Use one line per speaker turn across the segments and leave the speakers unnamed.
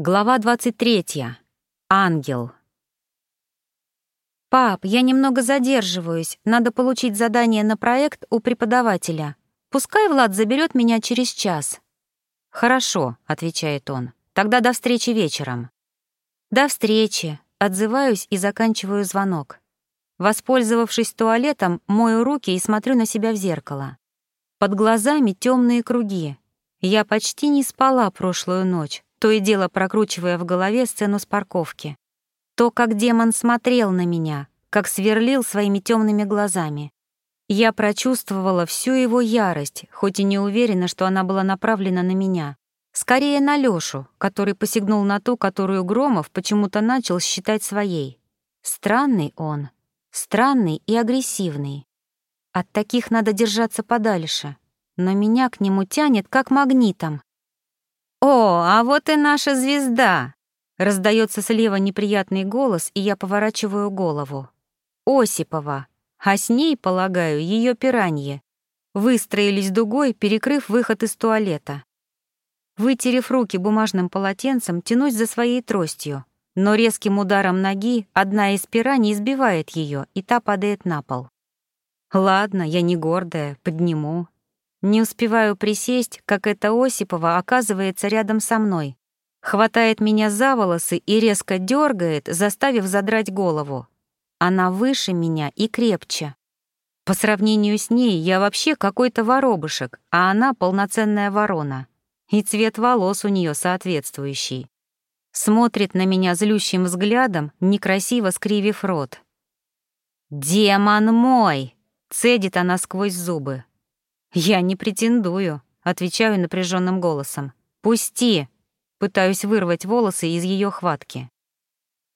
Глава 23. Ангел. «Пап, я немного задерживаюсь. Надо получить задание на проект у преподавателя. Пускай Влад заберет меня через час». «Хорошо», — отвечает он. «Тогда до встречи вечером». «До встречи», — отзываюсь и заканчиваю звонок. Воспользовавшись туалетом, мою руки и смотрю на себя в зеркало. Под глазами темные круги. Я почти не спала прошлую ночь то и дело прокручивая в голове сцену с парковки. То, как демон смотрел на меня, как сверлил своими темными глазами. Я прочувствовала всю его ярость, хоть и не уверена, что она была направлена на меня. Скорее на Лёшу, который посягнул на ту, которую Громов почему-то начал считать своей. Странный он, странный и агрессивный. От таких надо держаться подальше, но меня к нему тянет как магнитом. «О, а вот и наша звезда!» Раздается слева неприятный голос, и я поворачиваю голову. Осипова, а с ней, полагаю, ее пиранье. Выстроились дугой, перекрыв выход из туалета. Вытерев руки бумажным полотенцем, тянусь за своей тростью, но резким ударом ноги одна из пираний избивает ее, и та падает на пол. Ладно, я не гордая, подниму, не успеваю присесть, как эта Осипова оказывается рядом со мной, хватает меня за волосы и резко дергает, заставив задрать голову. Она выше меня и крепче. По сравнению с ней я вообще какой-то воробышек, а она полноценная ворона. И цвет волос у нее соответствующий. Смотрит на меня злющим взглядом, некрасиво скривив рот. «Демон мой!» — цедит она сквозь зубы. «Я не претендую», — отвечаю напряженным голосом. «Пусти!» — пытаюсь вырвать волосы из ее хватки.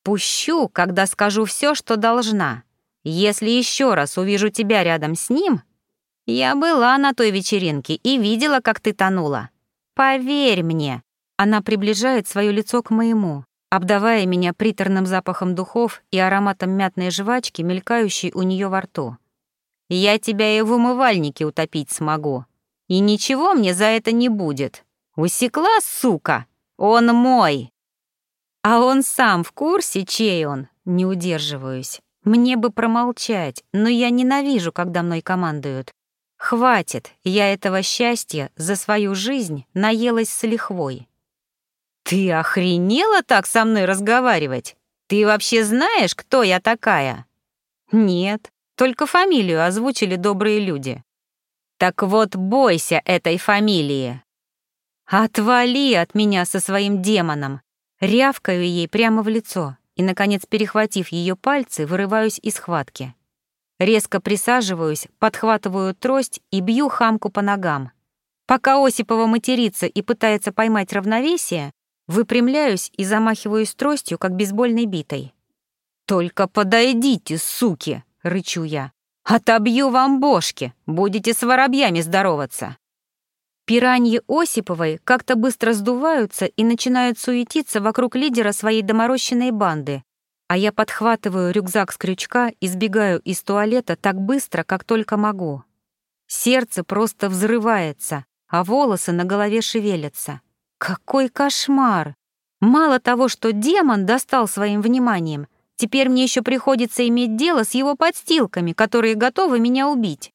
«Пущу, когда скажу все, что должна. Если еще раз увижу тебя рядом с ним...» «Я была на той вечеринке и видела, как ты тонула. Поверь мне!» Она приближает свое лицо к моему, обдавая меня приторным запахом духов и ароматом мятной жвачки, мелькающей у нее во рту. Я тебя и в умывальнике утопить смогу. И ничего мне за это не будет. Усекла, сука? Он мой. А он сам в курсе, чей он? Не удерживаюсь. Мне бы промолчать, но я ненавижу, когда мной командуют. Хватит, я этого счастья за свою жизнь наелась с лихвой. Ты охренела так со мной разговаривать? Ты вообще знаешь, кто я такая? Нет, только фамилию озвучили добрые люди. Так вот, бойся этой фамилии. Отвали от меня со своим демоном. Рявкаю ей прямо в лицо и, наконец, перехватив ее пальцы, вырываюсь из схватки. Резко присаживаюсь, подхватываю трость и бью хамку по ногам. Пока Осипова матерится и пытается поймать равновесие, выпрямляюсь и замахиваюсь тростью, как бейсбольной битой. «Только подойдите, суки!» — рычу я. «Отобью вам бошки, будете с воробьями здороваться». Пираньи Осиповой как-то быстро сдуваются и начинают суетиться вокруг лидера своей доморощенной банды, а я подхватываю рюкзак с крючка и сбегаю из туалета так быстро, как только могу. Сердце просто взрывается, а волосы на голове шевелятся. Какой кошмар! Мало того, что демон достал своим вниманием, Теперь мне еще приходится иметь дело с его подстилками, которые готовы меня убить.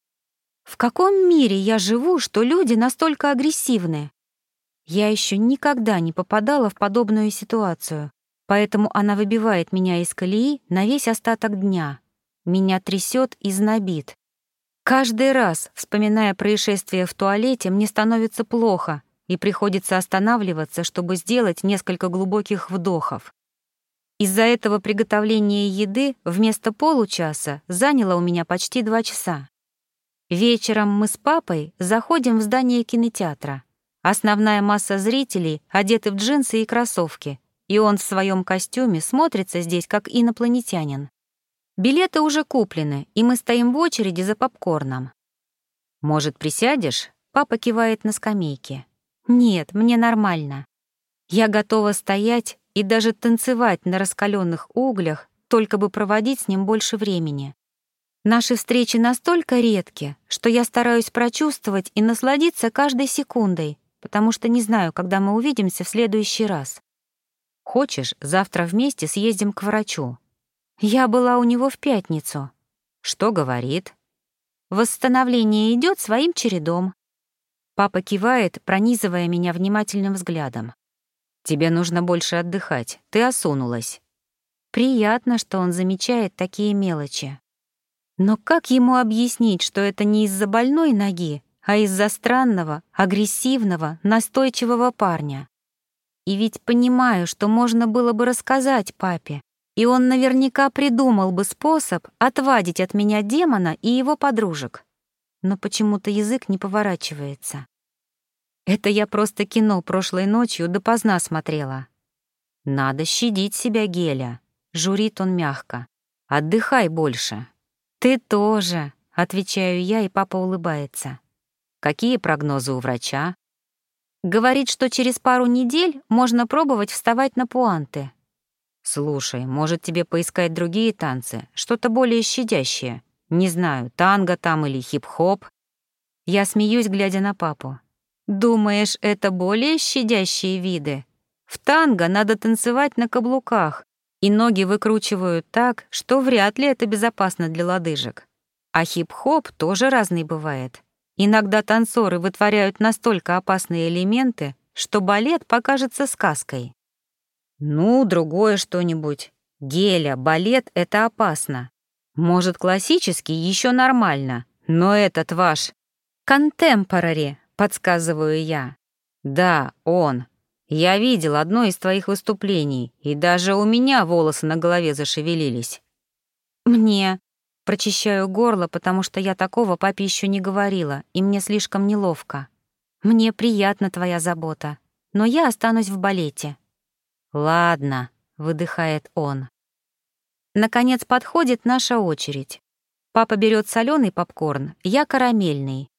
В каком мире я живу, что люди настолько агрессивны? Я еще никогда не попадала в подобную ситуацию, поэтому она выбивает меня из колеи на весь остаток дня. Меня трясет и знобит. Каждый раз, вспоминая происшествие в туалете, мне становится плохо, и приходится останавливаться, чтобы сделать несколько глубоких вдохов. Из-за этого приготовление еды вместо получаса заняло у меня почти два часа. Вечером мы с папой заходим в здание кинотеатра. Основная масса зрителей одеты в джинсы и кроссовки, и он в своем костюме смотрится здесь как инопланетянин. Билеты уже куплены, и мы стоим в очереди за попкорном. «Может, присядешь?» — папа кивает на скамейке. «Нет, мне нормально. Я готова стоять и даже танцевать на раскаленных углях, только бы проводить с ним больше времени. Наши встречи настолько редки, что я стараюсь прочувствовать и насладиться каждой секундой, потому что не знаю, когда мы увидимся в следующий раз. Хочешь, завтра вместе съездим к врачу? Я была у него в пятницу. Что говорит? Восстановление идет своим чередом. Папа кивает, пронизывая меня внимательным взглядом. Тебе нужно больше отдыхать, ты осунулась. Приятно, что он замечает такие мелочи. Но как ему объяснить, что это не из-за больной ноги, а из-за странного, агрессивного, настойчивого парня? И ведь понимаю, что можно было бы рассказать папе, и он наверняка придумал бы способ отвадить от меня демона и его подружек. Но почему-то язык не поворачивается. Это я просто кино прошлой ночью допоздна смотрела. Надо щадить себя, Геля, журит он мягко. Отдыхай больше. Ты тоже, отвечаю я, и папа улыбается. Какие прогнозы у врача? Говорит, что через пару недель можно пробовать вставать на пуанты. Слушай, может тебе поискать другие танцы, что-то более щадящее? Не знаю, танго там или хип-хоп? Я смеюсь, глядя на папу. Думаешь, это более щадящие виды? В танго надо танцевать на каблуках, и ноги выкручивают так, что вряд ли это безопасно для лодыжек. А хип-хоп тоже разный бывает. Иногда танцоры вытворяют настолько опасные элементы, что балет покажется сказкой. Ну, другое что-нибудь. Геля, балет — это опасно. Может, классический еще нормально, но этот ваш... Контемпорари, подсказываю я. Да, он. Я видел одно из твоих выступлений, и даже у меня волосы на голове зашевелились. Мне Прочищаю горло, потому что я такого папе еще не говорила, и мне слишком неловко. Мне приятна твоя забота, но я останусь в балете. Ладно, выдыхает он. Наконец подходит наша очередь. Папа берет соленый попкорн, я карамельный.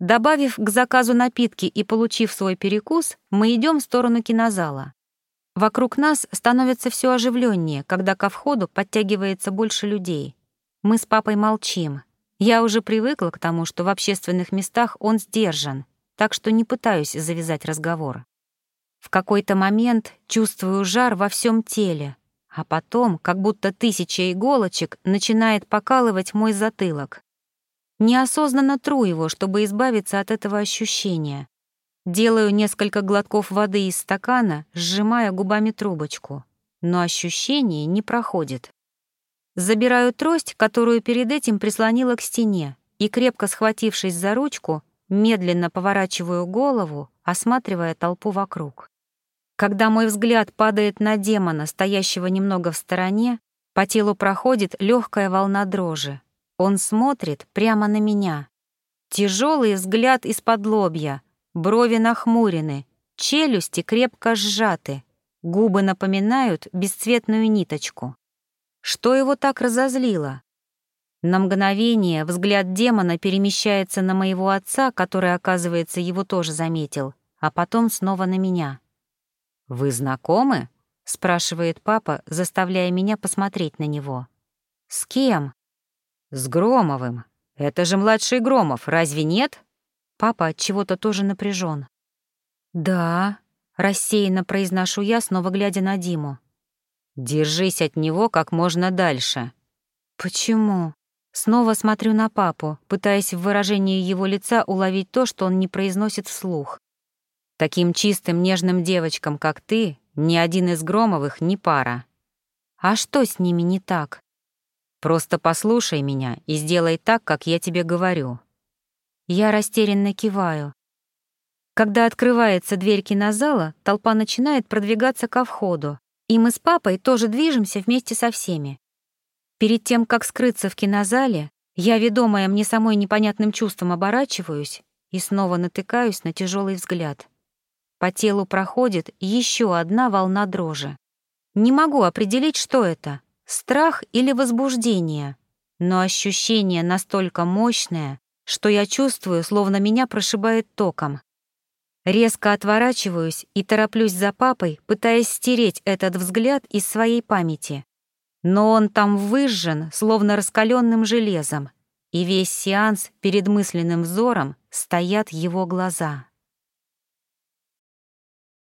Добавив к заказу напитки и получив свой перекус, мы идем в сторону кинозала. Вокруг нас становится все оживленнее, когда ко входу подтягивается больше людей. Мы с папой молчим. Я уже привыкла к тому, что в общественных местах он сдержан, так что не пытаюсь завязать разговор. В какой-то момент чувствую жар во всем теле, а потом, как будто тысяча иголочек, начинает покалывать мой затылок. Неосознанно тру его, чтобы избавиться от этого ощущения. Делаю несколько глотков воды из стакана, сжимая губами трубочку. Но ощущение не проходит. Забираю трость, которую перед этим прислонила к стене, и, крепко схватившись за ручку, медленно поворачиваю голову, осматривая толпу вокруг. Когда мой взгляд падает на демона, стоящего немного в стороне, по телу проходит легкая волна дрожи. Он смотрит прямо на меня. Тяжелый взгляд из-под лобья, брови нахмурены, челюсти крепко сжаты, губы напоминают бесцветную ниточку. Что его так разозлило? На мгновение взгляд демона перемещается на моего отца, который, оказывается, его тоже заметил, а потом снова на меня. «Вы знакомы?» — спрашивает папа, заставляя меня посмотреть на него. «С кем?» «С Громовым. Это же младший Громов, разве нет?» Папа от чего-то тоже напряжен. «Да», — рассеянно произношу я, снова глядя на Диму. Держись от него как можно дальше. Почему? Снова смотрю на папу, пытаясь в выражении его лица уловить то, что он не произносит вслух. Таким чистым, нежным девочкам, как ты, ни один из Громовых не пара. А что с ними не так? Просто послушай меня и сделай так, как я тебе говорю. Я растерянно киваю. Когда открывается дверь кинозала, толпа начинает продвигаться ко входу, и мы с папой тоже движемся вместе со всеми. Перед тем, как скрыться в кинозале, я, ведомая мне самой непонятным чувством, оборачиваюсь и снова натыкаюсь на тяжелый взгляд. По телу проходит еще одна волна дрожи. Не могу определить, что это — страх или возбуждение, но ощущение настолько мощное, что я чувствую, словно меня прошибает током. Резко отворачиваюсь и тороплюсь за папой, пытаясь стереть этот взгляд из своей памяти. Но он там выжжен, словно раскаленным железом, и весь сеанс перед мысленным взором стоят его глаза.